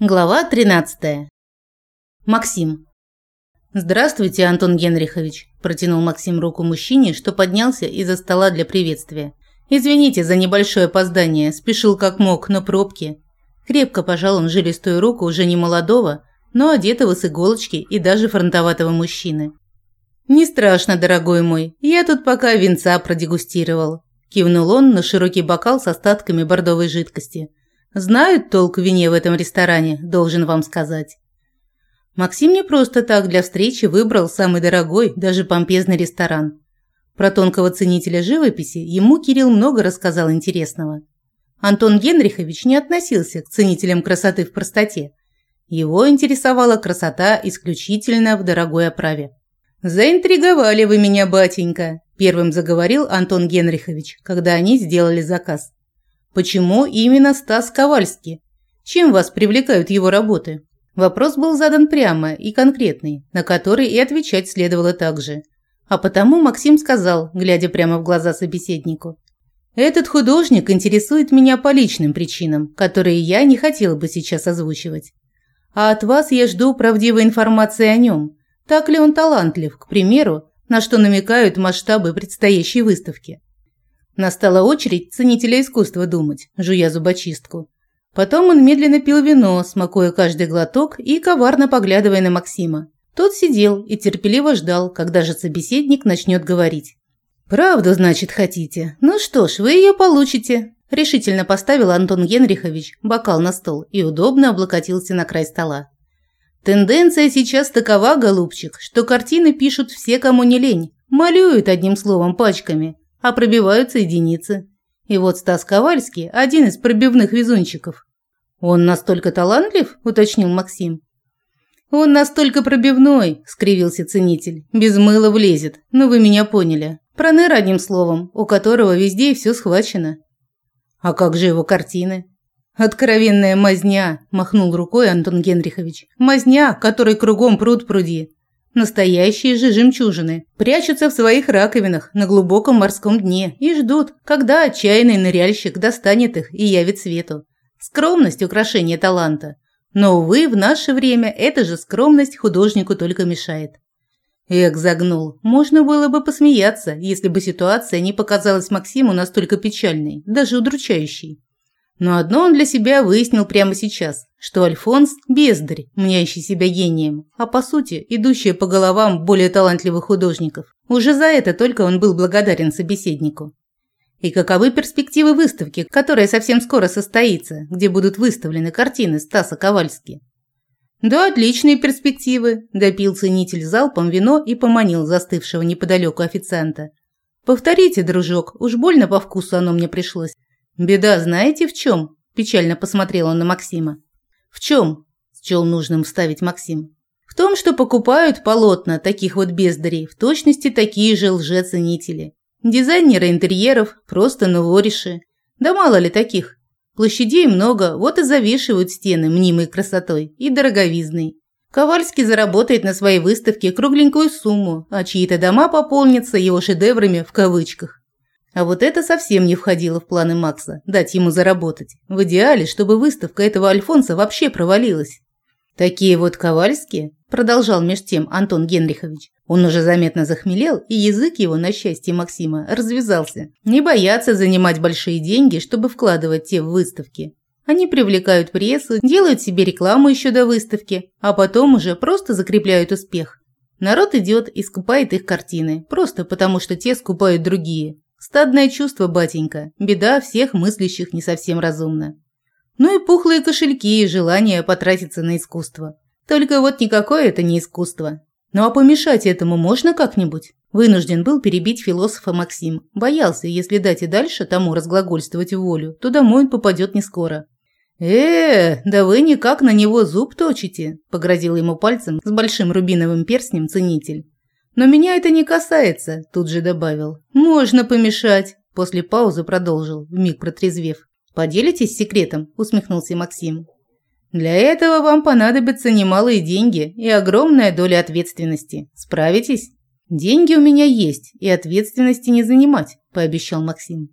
Глава 13. Максим. Здравствуйте, Антон Генрихович, протянул Максим руку мужчине, что поднялся из-за стола для приветствия. Извините за небольшое опоздание, спешил как мог, но пробки. Крепко пожал он жилистую руку уже не молодого, но одетого с иголочки и даже фронтоватого мужчины. Не страшно, дорогой мой. Я тут пока винца продегустировал, кивнул он на широкий бокал с остатками бордовой жидкости. Знают толк в вине в этом ресторане, должен вам сказать. Максим не просто так для встречи выбрал самый дорогой, даже помпезный ресторан. Про тонкого ценителя живописи ему Кирилл много рассказал интересного. Антон Генрихович не относился к ценителям красоты в простоте. Его интересовала красота исключительно в дорогой оправе. «Заинтриговали вы меня, батенька», – первым заговорил Антон Генрихович, когда они сделали заказ. Почему именно Стас Ковальский? Чем вас привлекают его работы? Вопрос был задан прямо и конкретный, на который и отвечать следовало также. А потому Максим сказал, глядя прямо в глаза собеседнику. «Этот художник интересует меня по личным причинам, которые я не хотела бы сейчас озвучивать. А от вас я жду правдивой информации о нем. Так ли он талантлив, к примеру, на что намекают масштабы предстоящей выставки? Настала очередь ценителя искусства думать, жуя зубочистку. Потом он медленно пил вино, смакуя каждый глоток и коварно поглядывая на Максима. Тот сидел и терпеливо ждал, когда же собеседник начнет говорить. «Правду, значит, хотите? Ну что ж, вы ее получите», – решительно поставил Антон Генрихович бокал на стол и удобно облокотился на край стола. «Тенденция сейчас такова, голубчик, что картины пишут все, кому не лень, малюют одним словом пачками, а пробиваются единицы. И вот Стас Ковальский – один из пробивных везунчиков. «Он настолько талантлив?» – уточнил Максим. «Он настолько пробивной», – скривился ценитель. «Без мыла влезет. Ну вы меня поняли. Проныр одним словом, у которого везде и все схвачено». «А как же его картины?» «Откровенная мазня», – махнул рукой Антон Генрихович. «Мазня, которой кругом пруд пруди. Настоящие же жемчужины прячутся в своих раковинах на глубоком морском дне и ждут, когда отчаянный ныряльщик достанет их и явит свету. Скромность – украшение таланта. Но, увы, в наше время эта же скромность художнику только мешает. Эх, загнул. Можно было бы посмеяться, если бы ситуация не показалась Максиму настолько печальной, даже удручающей. Но одно он для себя выяснил прямо сейчас, что Альфонс – бездарь, мнящий себя гением, а по сути, идущий по головам более талантливых художников. Уже за это только он был благодарен собеседнику. И каковы перспективы выставки, которая совсем скоро состоится, где будут выставлены картины Стаса Ковальски? Да, отличные перспективы, допил ценитель залпом вино и поманил застывшего неподалеку официанта. Повторите, дружок, уж больно по вкусу оно мне пришлось. «Беда знаете в чем?» – печально посмотрел он на Максима. «В чем?» – счел нужным вставить Максим. «В том, что покупают полотна таких вот бездарей, в точности такие же лжеценители. Дизайнеры интерьеров, просто новориши. Да мало ли таких. Площадей много, вот и завешивают стены мнимой красотой и дороговизной. Ковальский заработает на своей выставке кругленькую сумму, а чьи-то дома пополнятся его шедеврами в кавычках. А вот это совсем не входило в планы Макса – дать ему заработать. В идеале, чтобы выставка этого Альфонса вообще провалилась. «Такие вот Ковальские», – продолжал меж тем Антон Генрихович. Он уже заметно захмелел, и язык его, на счастье Максима, развязался. Не боятся занимать большие деньги, чтобы вкладывать те в выставки. Они привлекают прессу, делают себе рекламу еще до выставки, а потом уже просто закрепляют успех. Народ идет и скупает их картины, просто потому что те скупают другие. Стадное чувство, батенька. Беда всех мыслящих не совсем разумна. Ну и пухлые кошельки и желание потратиться на искусство. Только вот никакое это не искусство. Ну а помешать этому можно как-нибудь? Вынужден был перебить философа Максим. Боялся, если дать и дальше тому разглагольствовать волю, то домой он попадет не скоро. «Э, да вы никак на него зуб точите», – погрозил ему пальцем с большим рубиновым перстнем ценитель. «Но меня это не касается», – тут же добавил. «Можно помешать», – после паузы продолжил, вмиг протрезвев. «Поделитесь секретом?» – усмехнулся Максим. «Для этого вам понадобятся немалые деньги и огромная доля ответственности. Справитесь?» «Деньги у меня есть, и ответственности не занимать», – пообещал Максим.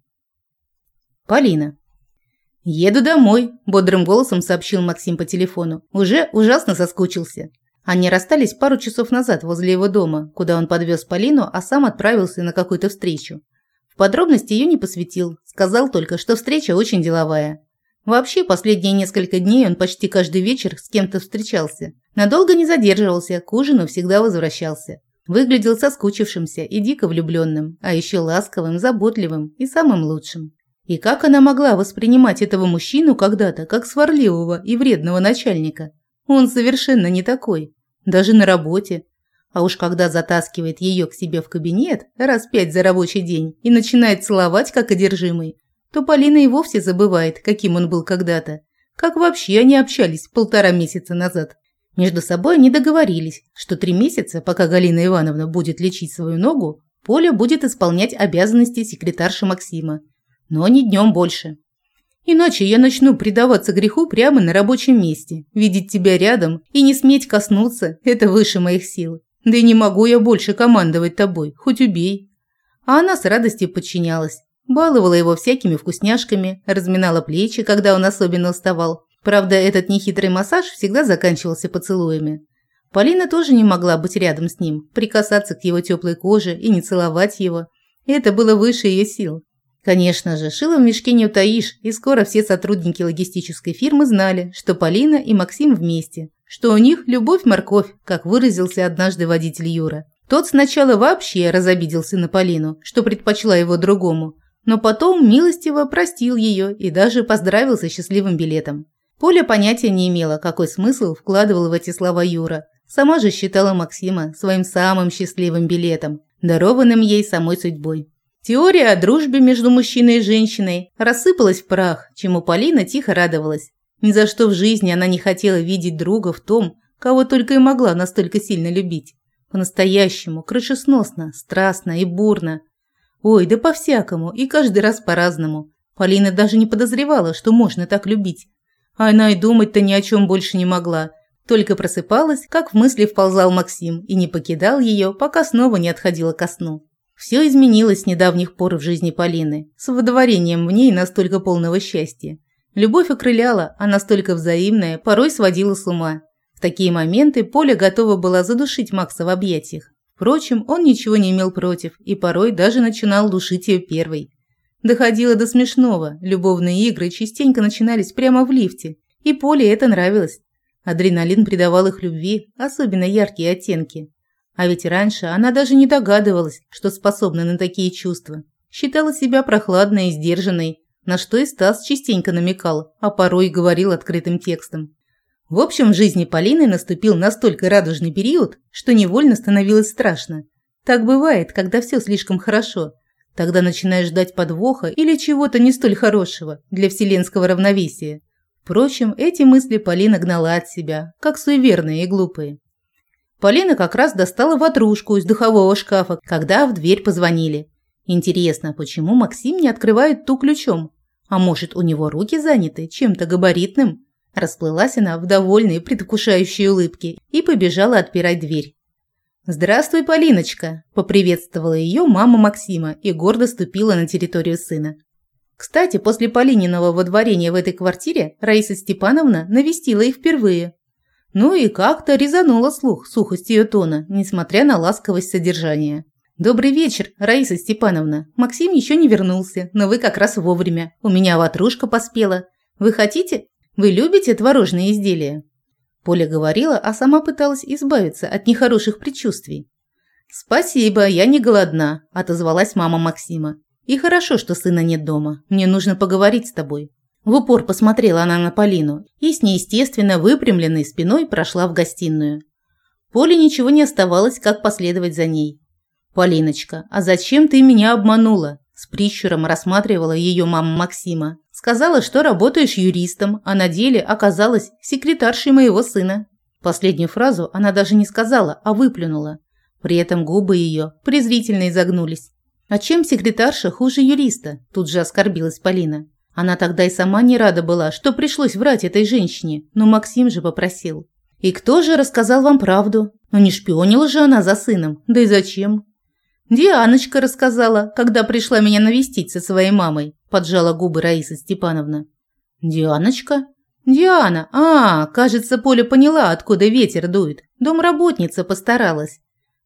Полина. «Еду домой», – бодрым голосом сообщил Максим по телефону. «Уже ужасно соскучился». Они расстались пару часов назад возле его дома, куда он подвез Полину, а сам отправился на какую-то встречу. В подробности ее не посвятил, сказал только, что встреча очень деловая. Вообще, последние несколько дней он почти каждый вечер с кем-то встречался. Надолго не задерживался, к ужину всегда возвращался. Выглядел соскучившимся и дико влюбленным, а еще ласковым, заботливым и самым лучшим. И как она могла воспринимать этого мужчину когда-то как сварливого и вредного начальника? Он совершенно не такой. Даже на работе. А уж когда затаскивает ее к себе в кабинет раз пять за рабочий день и начинает целовать как одержимый, то Полина и вовсе забывает, каким он был когда-то. Как вообще они общались полтора месяца назад. Между собой они договорились, что три месяца, пока Галина Ивановна будет лечить свою ногу, Поля будет исполнять обязанности секретарши Максима. Но не днем больше. Иначе я начну предаваться греху прямо на рабочем месте. Видеть тебя рядом и не сметь коснуться – это выше моих сил. Да и не могу я больше командовать тобой, хоть убей. А она с радостью подчинялась. Баловала его всякими вкусняшками, разминала плечи, когда он особенно уставал, Правда, этот нехитрый массаж всегда заканчивался поцелуями. Полина тоже не могла быть рядом с ним, прикасаться к его теплой коже и не целовать его. Это было выше ее сил. Конечно же, шило в мешке не утаишь, и скоро все сотрудники логистической фирмы знали, что Полина и Максим вместе, что у них любовь-морковь, как выразился однажды водитель Юра. Тот сначала вообще разобиделся на Полину, что предпочла его другому, но потом милостиво простил ее и даже поздравил со счастливым билетом. Поля понятия не имела, какой смысл вкладывал в эти слова Юра. Сама же считала Максима своим самым счастливым билетом, дарованным ей самой судьбой. Теория о дружбе между мужчиной и женщиной рассыпалась в прах, чему Полина тихо радовалась. Ни за что в жизни она не хотела видеть друга в том, кого только и могла настолько сильно любить. По-настоящему, крышесносно, страстно и бурно. Ой, да по-всякому, и каждый раз по-разному. Полина даже не подозревала, что можно так любить. Она и думать-то ни о чем больше не могла. Только просыпалась, как в мысли вползал Максим и не покидал ее, пока снова не отходила ко сну. Все изменилось с недавних пор в жизни Полины, с водоворением в ней настолько полного счастья. Любовь окрыляла, а настолько взаимная, порой сводила с ума. В такие моменты Поля готова была задушить Макса в объятиях. Впрочем, он ничего не имел против и порой даже начинал душить ее первой. Доходило до смешного. Любовные игры частенько начинались прямо в лифте, и Поле это нравилось. Адреналин придавал их любви особенно яркие оттенки. А ведь раньше она даже не догадывалась, что способна на такие чувства. Считала себя прохладной и сдержанной, на что и Стас частенько намекал, а порой говорил открытым текстом. В общем, в жизни Полины наступил настолько радужный период, что невольно становилось страшно. Так бывает, когда все слишком хорошо – Тогда начинаешь ждать подвоха или чего-то не столь хорошего для вселенского равновесия. Впрочем, эти мысли Полина гнала от себя, как суеверные и глупые. Полина как раз достала ватрушку из духового шкафа, когда в дверь позвонили. Интересно, почему Максим не открывает ту ключом? А может, у него руки заняты чем-то габаритным? Расплылась она в довольной предвкушающей улыбке и побежала отпирать дверь. «Здравствуй, Полиночка!» – поприветствовала ее мама Максима и гордо ступила на территорию сына. Кстати, после Полининого водворения в этой квартире Раиса Степановна навестила их впервые. Ну и как-то резанула слух сухость ее тона, несмотря на ласковость содержания. «Добрый вечер, Раиса Степановна. Максим еще не вернулся, но вы как раз вовремя. У меня ватрушка поспела. Вы хотите? Вы любите творожные изделия?» Поля говорила, а сама пыталась избавиться от нехороших предчувствий. «Спасибо, я не голодна», – отозвалась мама Максима. «И хорошо, что сына нет дома. Мне нужно поговорить с тобой». В упор посмотрела она на Полину и с неестественно выпрямленной спиной прошла в гостиную. Поле ничего не оставалось, как последовать за ней. «Полиночка, а зачем ты меня обманула?» С прищуром рассматривала ее мама Максима. Сказала, что работаешь юристом, а на деле оказалась секретаршей моего сына. Последнюю фразу она даже не сказала, а выплюнула. При этом губы ее презрительно изогнулись. А чем секретарша хуже юриста? Тут же оскорбилась Полина. Она тогда и сама не рада была, что пришлось врать этой женщине, но Максим же попросил. «И кто же рассказал вам правду? Ну не шпионила же она за сыном, да и зачем?» «Дианочка рассказала, когда пришла меня навестить со своей мамой», – поджала губы Раиса Степановна. Дианочка? Диана. А, кажется, Поля поняла, откуда ветер дует. Домработница постаралась.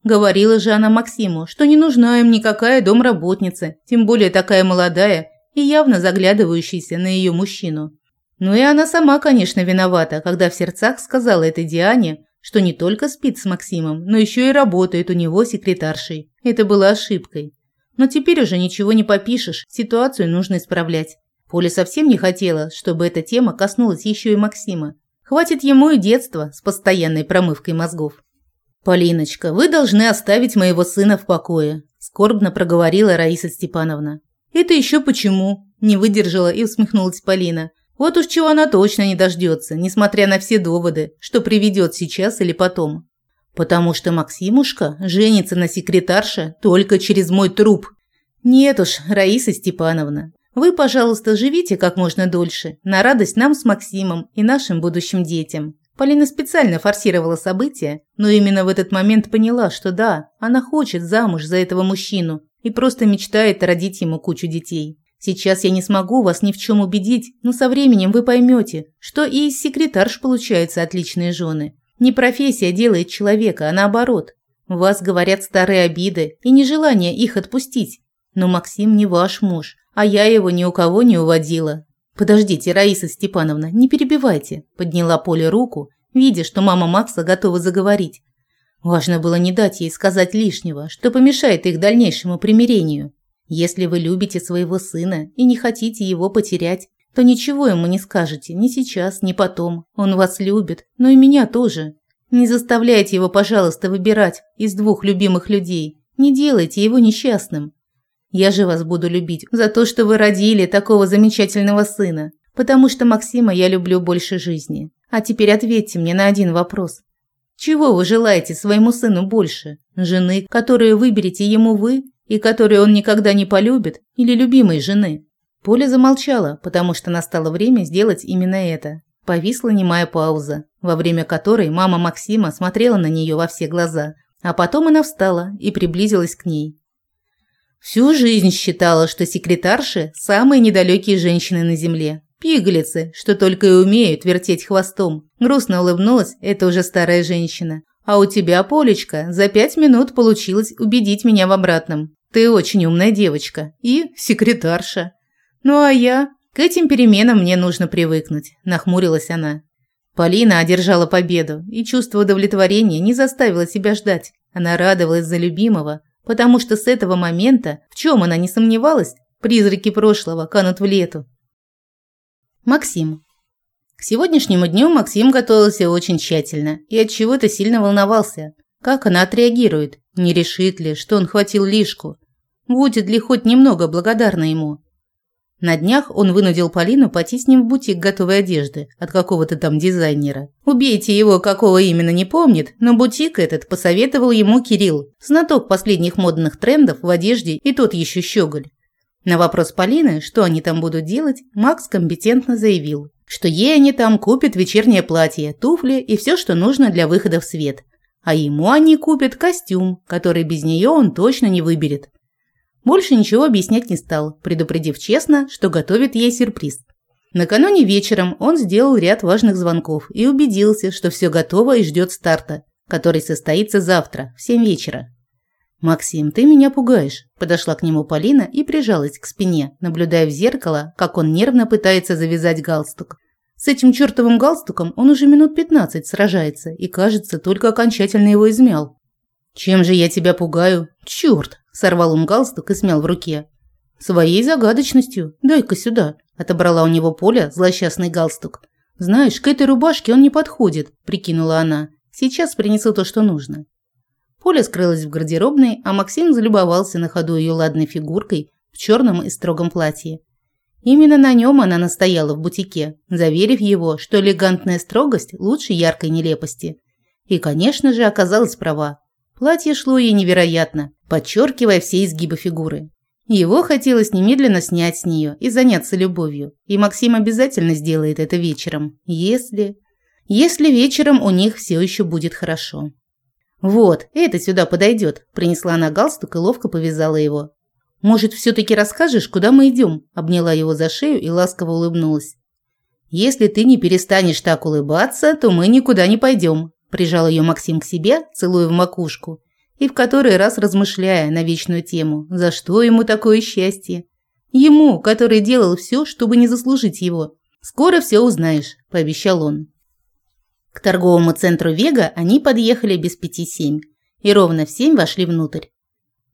Говорила же она Максиму, что не нужна им никакая домработница, тем более такая молодая и явно заглядывающаяся на ее мужчину. Ну и она сама, конечно, виновата, когда в сердцах сказала этой Диане, что не только спит с Максимом, но еще и работает у него секретаршей. Это было ошибкой. Но теперь уже ничего не попишешь, ситуацию нужно исправлять. Поля совсем не хотела, чтобы эта тема коснулась еще и Максима. Хватит ему и детства с постоянной промывкой мозгов. «Полиночка, вы должны оставить моего сына в покое», – скорбно проговорила Раиса Степановна. «Это еще почему?» – не выдержала и усмехнулась Полина. «Вот уж чего она точно не дождется, несмотря на все доводы, что приведет сейчас или потом. Потому что Максимушка женится на секретарше только через мой труп. Нет уж, Раиса Степановна, вы, пожалуйста, живите как можно дольше, на радость нам с Максимом и нашим будущим детям. Полина специально форсировала события, но именно в этот момент поняла, что да, она хочет замуж за этого мужчину и просто мечтает родить ему кучу детей. Сейчас я не смогу вас ни в чем убедить, но со временем вы поймете, что и из секретарш получаются отличные жены. Не профессия делает человека, а наоборот. У вас говорят старые обиды и нежелание их отпустить. Но Максим не ваш муж, а я его ни у кого не уводила. «Подождите, Раиса Степановна, не перебивайте», – подняла Поля руку, видя, что мама Макса готова заговорить. Важно было не дать ей сказать лишнего, что помешает их дальнейшему примирению. Если вы любите своего сына и не хотите его потерять, то ничего ему не скажете, ни сейчас, ни потом. Он вас любит, но и меня тоже. Не заставляйте его, пожалуйста, выбирать из двух любимых людей. Не делайте его несчастным. Я же вас буду любить за то, что вы родили такого замечательного сына, потому что Максима я люблю больше жизни. А теперь ответьте мне на один вопрос. Чего вы желаете своему сыну больше? Жены, которую выберете ему вы и которую он никогда не полюбит, или любимой жены? Поля замолчала, потому что настало время сделать именно это. Повисла немая пауза, во время которой мама Максима смотрела на нее во все глаза, а потом она встала и приблизилась к ней. Всю жизнь считала, что секретарши – самые недалекие женщины на земле. Пигалицы, что только и умеют вертеть хвостом. Грустно улыбнулась эта уже старая женщина. А у тебя, Полечка, за пять минут получилось убедить меня в обратном. Ты очень умная девочка. И секретарша. Ну а я? К этим переменам мне нужно привыкнуть, нахмурилась она. Полина одержала победу, и чувство удовлетворения не заставило себя ждать. Она радовалась за любимого, потому что с этого момента, в чем она не сомневалась, призраки прошлого канут в лету. Максим. К сегодняшнему дню Максим готовился очень тщательно и от чего-то сильно волновался. Как она отреагирует? Не решит ли, что он хватил лишку? Будет ли хоть немного благодарна ему? На днях он вынудил Полину пойти с ним в бутик готовой одежды от какого-то там дизайнера. Убейте его, какого именно не помнит, но бутик этот посоветовал ему Кирилл, знаток последних модных трендов в одежде и тот еще щеголь. На вопрос Полины, что они там будут делать, Макс компетентно заявил, что ей они там купят вечернее платье, туфли и все, что нужно для выхода в свет. А ему они купят костюм, который без нее он точно не выберет. Больше ничего объяснять не стал, предупредив честно, что готовит ей сюрприз. Накануне вечером он сделал ряд важных звонков и убедился, что все готово и ждет старта, который состоится завтра в 7 вечера. «Максим, ты меня пугаешь», – подошла к нему Полина и прижалась к спине, наблюдая в зеркало, как он нервно пытается завязать галстук. С этим чертовым галстуком он уже минут 15 сражается и, кажется, только окончательно его измял. «Чем же я тебя пугаю? Черт!» Сорвал он галстук и смял в руке. «Своей загадочностью. Дай-ка сюда». Отобрала у него Поля злосчастный галстук. «Знаешь, к этой рубашке он не подходит», – прикинула она. «Сейчас принесу то, что нужно». Поля скрылась в гардеробной, а Максим залюбовался на ходу ее ладной фигуркой в черном и строгом платье. Именно на нем она настояла в бутике, заверив его, что элегантная строгость лучше яркой нелепости. И, конечно же, оказалась права. Платье шло ей невероятно, подчеркивая все изгибы фигуры. Его хотелось немедленно снять с нее и заняться любовью. И Максим обязательно сделает это вечером, если... Если вечером у них все еще будет хорошо. «Вот, это сюда подойдет», – принесла она галстук и ловко повязала его. «Может, все-таки расскажешь, куда мы идем?» – обняла его за шею и ласково улыбнулась. Если ты не перестанешь так улыбаться, то мы никуда не пойдем. Прижал ее Максим к себе, целуя в макушку, и в который раз размышляя на вечную тему, за что ему такое счастье. Ему, который делал все, чтобы не заслужить его. Скоро все узнаешь, пообещал он. К торговому центру Вега они подъехали без пяти семь и ровно в семь вошли внутрь.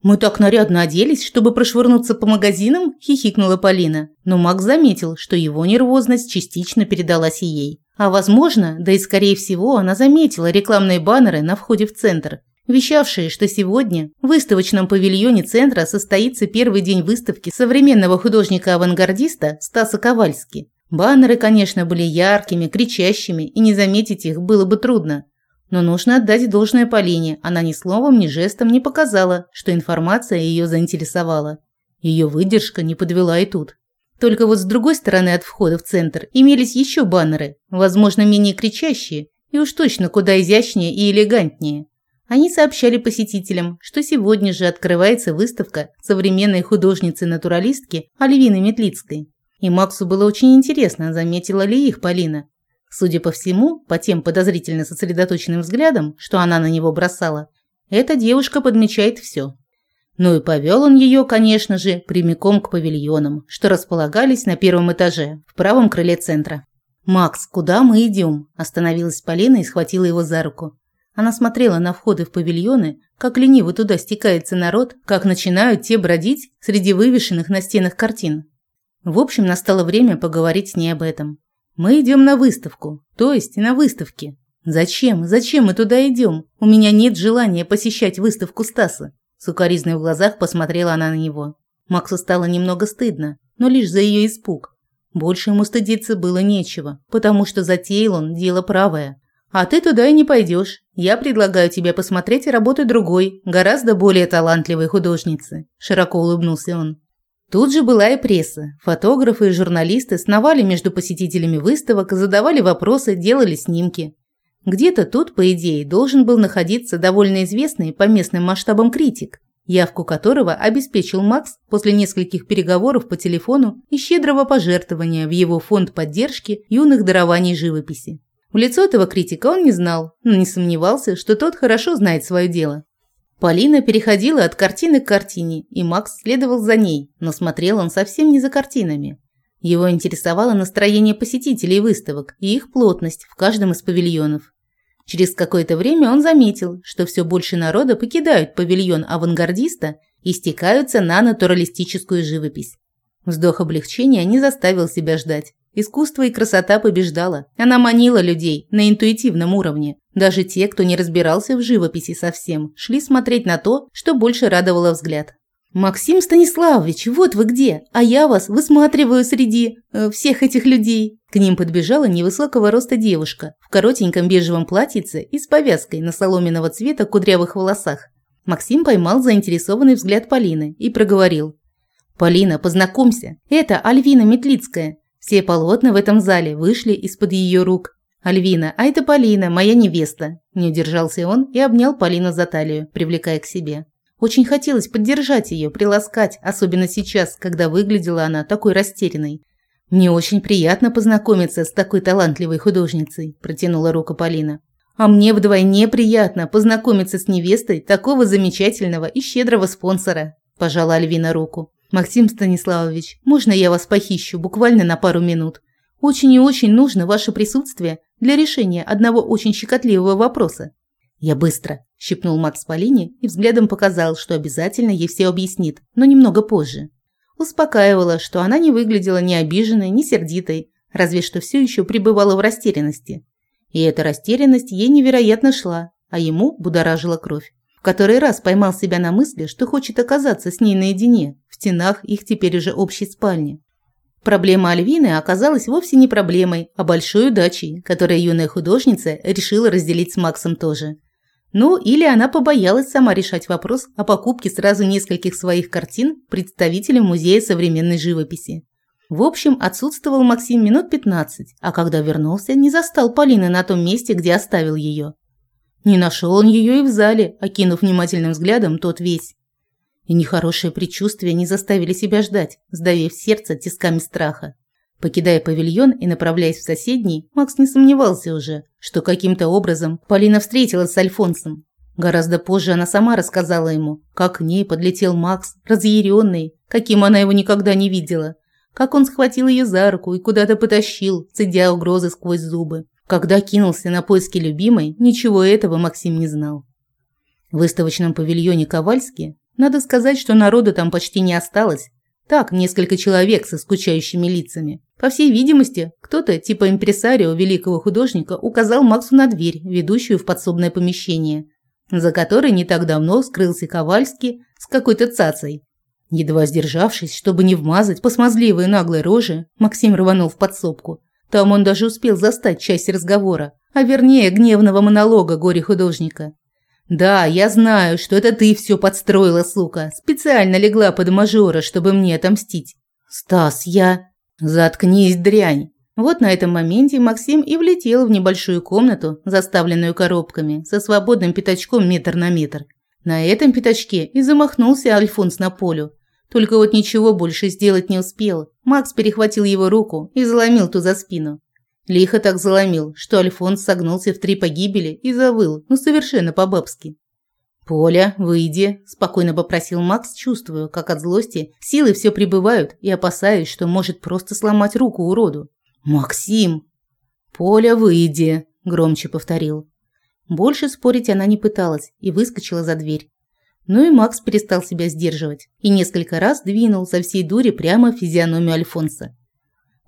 «Мы так нарядно оделись, чтобы прошвырнуться по магазинам?» – хихикнула Полина. Но Макс заметил, что его нервозность частично передалась и ей. А возможно, да и скорее всего, она заметила рекламные баннеры на входе в центр, вещавшие, что сегодня в выставочном павильоне центра состоится первый день выставки современного художника-авангардиста Стаса Ковальски. Баннеры, конечно, были яркими, кричащими, и не заметить их было бы трудно. Но нужно отдать должное Полине, она ни словом, ни жестом не показала, что информация ее заинтересовала. Ее выдержка не подвела и тут. Только вот с другой стороны от входа в центр имелись еще баннеры, возможно, менее кричащие и уж точно куда изящнее и элегантнее. Они сообщали посетителям, что сегодня же открывается выставка современной художницы-натуралистки Альвины Метлицкой. И Максу было очень интересно, заметила ли их Полина. Судя по всему, по тем подозрительно сосредоточенным взглядам, что она на него бросала, эта девушка подмечает все. Ну и повел он ее, конечно же, прямиком к павильонам, что располагались на первом этаже, в правом крыле центра. «Макс, куда мы идем?» – остановилась Полина и схватила его за руку. Она смотрела на входы в павильоны, как лениво туда стекается народ, как начинают те бродить среди вывешенных на стенах картин. В общем, настало время поговорить с ней об этом. Мы идем на выставку, то есть на выставке. Зачем? Зачем мы туда идем? У меня нет желания посещать выставку Стаса. С укоризной в глазах посмотрела она на него. Максу стало немного стыдно, но лишь за ее испуг. Больше ему стыдиться было нечего, потому что затеял он дело правое. А ты туда и не пойдешь. Я предлагаю тебе посмотреть работы другой, гораздо более талантливой художницы. Широко улыбнулся он. Тут же была и пресса. Фотографы и журналисты сновали между посетителями выставок, задавали вопросы, делали снимки. Где-то тут, по идее, должен был находиться довольно известный по местным масштабам критик, явку которого обеспечил Макс после нескольких переговоров по телефону и щедрого пожертвования в его фонд поддержки юных дарований живописи. В лицо этого критика он не знал, но не сомневался, что тот хорошо знает свое дело. Полина переходила от картины к картине, и Макс следовал за ней, но смотрел он совсем не за картинами. Его интересовало настроение посетителей выставок и их плотность в каждом из павильонов. Через какое-то время он заметил, что все больше народа покидают павильон авангардиста и стекаются на натуралистическую живопись. Вздох облегчения не заставил себя ждать. Искусство и красота побеждала. Она манила людей на интуитивном уровне. Даже те, кто не разбирался в живописи совсем, шли смотреть на то, что больше радовало взгляд. «Максим Станиславович, вот вы где! А я вас высматриваю среди... Э, всех этих людей!» К ним подбежала невысокого роста девушка в коротеньком бежевом платьице и с повязкой на соломенного цвета кудрявых волосах. Максим поймал заинтересованный взгляд Полины и проговорил. «Полина, познакомься, это Альвина Метлицкая, все полотна в этом зале вышли из-под ее рук. «Альвина, а это Полина, моя невеста». Не удержался он и обнял Полину за талию, привлекая к себе. Очень хотелось поддержать ее, приласкать, особенно сейчас, когда выглядела она такой растерянной. «Мне очень приятно познакомиться с такой талантливой художницей», – протянула руку Полина. «А мне вдвойне приятно познакомиться с невестой такого замечательного и щедрого спонсора», – пожала Альвина руку. «Максим Станиславович, можно я вас похищу буквально на пару минут? Очень и очень нужно ваше присутствие для решения одного очень щекотливого вопроса». «Я быстро», – щипнул Макс Полине и взглядом показал, что обязательно ей все объяснит, но немного позже. Успокаивала, что она не выглядела ни обиженной, ни сердитой, разве что все еще пребывала в растерянности. И эта растерянность ей невероятно шла, а ему будоражила кровь. В который раз поймал себя на мысли, что хочет оказаться с ней наедине, в стенах их теперь уже общей спальни. Проблема Альвины оказалась вовсе не проблемой, а большой удачей, которую юная художница решила разделить с Максом тоже. Ну, или она побоялась сама решать вопрос о покупке сразу нескольких своих картин представителям Музея современной живописи. В общем, отсутствовал Максим минут 15, а когда вернулся, не застал Полины на том месте, где оставил ее. Не нашел он ее и в зале, окинув внимательным взглядом тот весь. И нехорошие предчувствия не заставили себя ждать, сдавив сердце тисками страха. Покидая павильон и направляясь в соседний, Макс не сомневался уже, что каким-то образом Полина встретилась с Альфонсом. Гораздо позже она сама рассказала ему, как к ней подлетел Макс, разъяренный, каким она его никогда не видела, как он схватил ее за руку и куда-то потащил, цедя угрозы сквозь зубы. Когда кинулся на поиски любимой, ничего этого Максим не знал. В выставочном павильоне Ковальски, надо сказать, что народу там почти не осталось. Так, несколько человек со скучающими лицами. По всей видимости, кто-то, типа импресарио великого художника, указал Максу на дверь, ведущую в подсобное помещение, за которой не так давно скрылся Ковальский с какой-то цацей. Едва сдержавшись, чтобы не вмазать по смазливой наглой роже, Максим рванул в подсобку. Там он даже успел застать часть разговора, а вернее гневного монолога горе-художника. «Да, я знаю, что это ты все подстроила, сука. Специально легла под мажора, чтобы мне отомстить». «Стас, я...» «Заткнись, дрянь!» Вот на этом моменте Максим и влетел в небольшую комнату, заставленную коробками, со свободным пятачком метр на метр. На этом пятачке и замахнулся Альфонс на полю. Только вот ничего больше сделать не успел. Макс перехватил его руку и заломил ту за спину. Лихо так заломил, что Альфонс согнулся в три погибели и завыл, ну совершенно по-бабски. «Поля, выйди», – спокойно попросил Макс, чувствуя, как от злости силы все прибывают и опасаясь, что может просто сломать руку уроду. «Максим!» «Поля, выйди», – громче повторил. Больше спорить она не пыталась и выскочила за дверь. Ну и Макс перестал себя сдерживать и несколько раз двинул со всей дури прямо в физиономию Альфонса.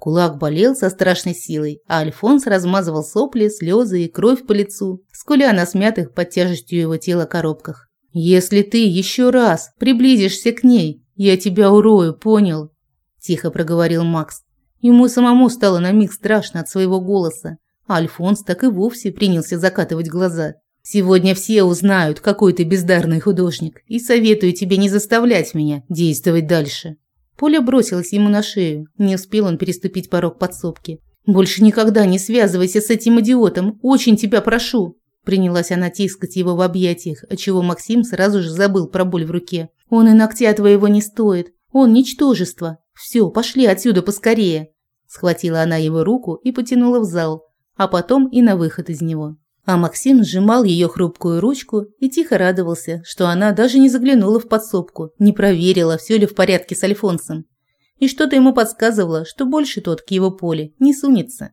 Кулак болел со страшной силой, а Альфонс размазывал сопли, слезы и кровь по лицу, скуля на смятых под тяжестью его тела коробках. «Если ты еще раз приблизишься к ней, я тебя урою, понял?» – тихо проговорил Макс. Ему самому стало на миг страшно от своего голоса, а Альфонс так и вовсе принялся закатывать глаза. Сегодня все узнают, какой ты бездарный художник, и советую тебе не заставлять меня действовать дальше. Поля бросилась ему на шею. Не успел он переступить порог подсобки. Больше никогда не связывайся с этим идиотом, очень тебя прошу. Принялась она тискать его в объятиях, отчего Максим сразу же забыл про боль в руке. Он и ногтя твоего не стоит. Он ничтожество. Все, пошли отсюда поскорее. Схватила она его руку и потянула в зал, а потом и на выход из него. А Максим сжимал ее хрупкую ручку и тихо радовался, что она даже не заглянула в подсобку, не проверила, все ли в порядке с Альфонсом. И что-то ему подсказывало, что больше тот к его поле не сунется.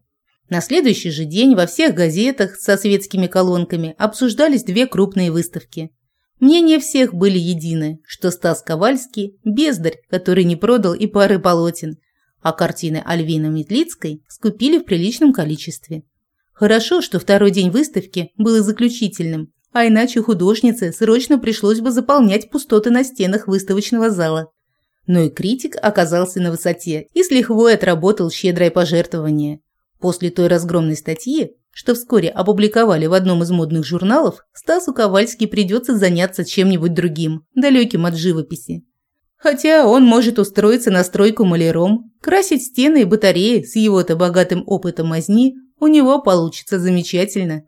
На следующий же день во всех газетах со светскими колонками обсуждались две крупные выставки. Мнения всех были едины, что Стас Ковальский – бездарь, который не продал и пары полотен, а картины Альвины Метлицкой скупили в приличном количестве. Хорошо, что второй день выставки был заключительным, а иначе художнице срочно пришлось бы заполнять пустоты на стенах выставочного зала. Но и критик оказался на высоте и с лихвой отработал щедрое пожертвование. После той разгромной статьи, что вскоре опубликовали в одном из модных журналов, Стасу Ковальски придется заняться чем-нибудь другим, далеким от живописи. Хотя он может устроиться на стройку маляром, красить стены и батареи с его-то богатым опытом мазни у него получится замечательно.